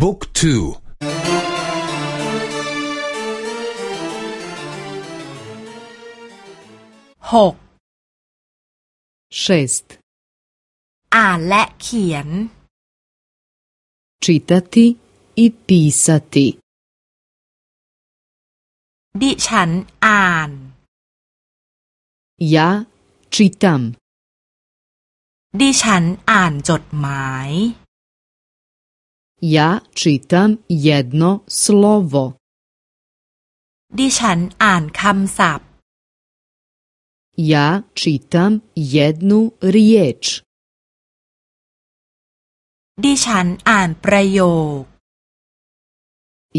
บุ๊กทูหกชสตอ่านและเขียน č ิต a t i i pisati ดิฉันอ่านย a č ิตัมดิฉันอ่านจดหมาย Ja čitam jedno slovo. ดิฉันอ่านคำศัพท์ Ja čitam jednu riječ. ดิฉันอ่านประโยค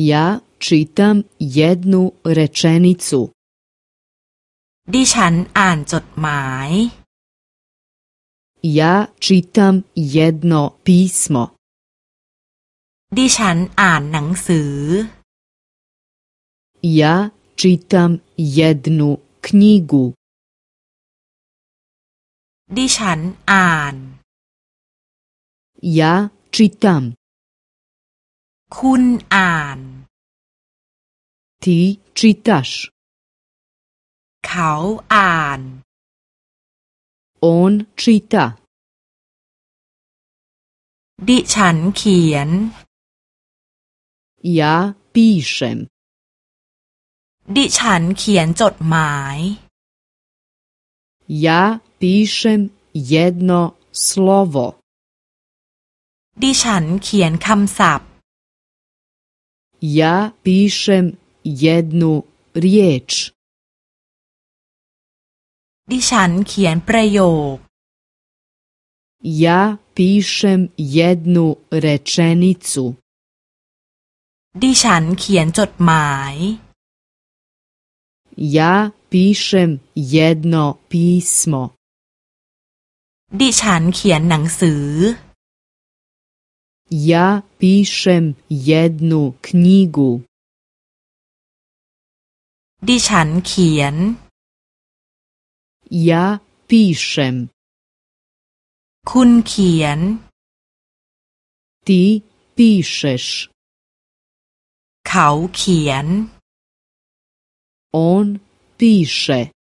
Ja čitam jednu rečenicu. ดิฉันอ่านจดหมาย Ja čitam jedno pismo. ดิฉันอ่านหนังสือ Я читам jednu книгу ดิฉันอ่าน Я читам คุณอ่าน Ти читаш เขาอ่าน Он чита ดิฉันเขียน Я пишем. ดิฉันเขียนจดหมาย Я пишем едно слово. ดิฉันเขียนคำศัพท์ Я пишем jednu r i j ดิฉันเขียนประโยค Ja pišem jednu r e č e n i ดิฉันเขียนจดหมาย Ja pišem jedno p i s m ดิฉันเขียนหนังสือ Ja pišem jednu k n j ดิฉันเขียน Ja p i š e คุณเขียน Ti pišeš เขาเขียน on ิเศษ